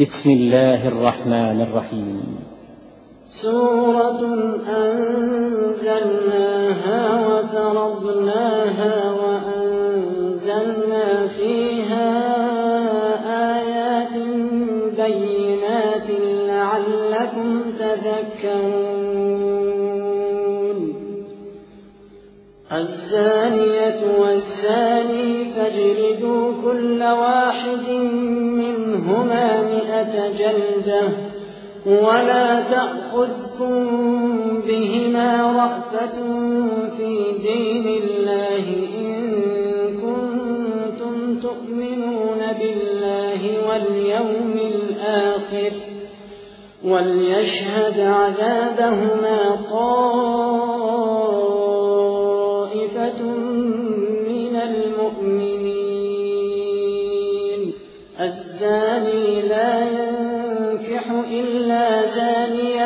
بسم الله الرحمن الرحيم. سورة أنزلناها وفرضناها وأنزلنا فيها آيات بينات لعلكم تذكرون. الزانية والزاني فاجلدوا كل واحد مئة جلدة ولا تأخذكم بهما رأفة في دين الله إن كنتم تؤمنون بالله واليوم الآخر وليشهد عذابهما طائفة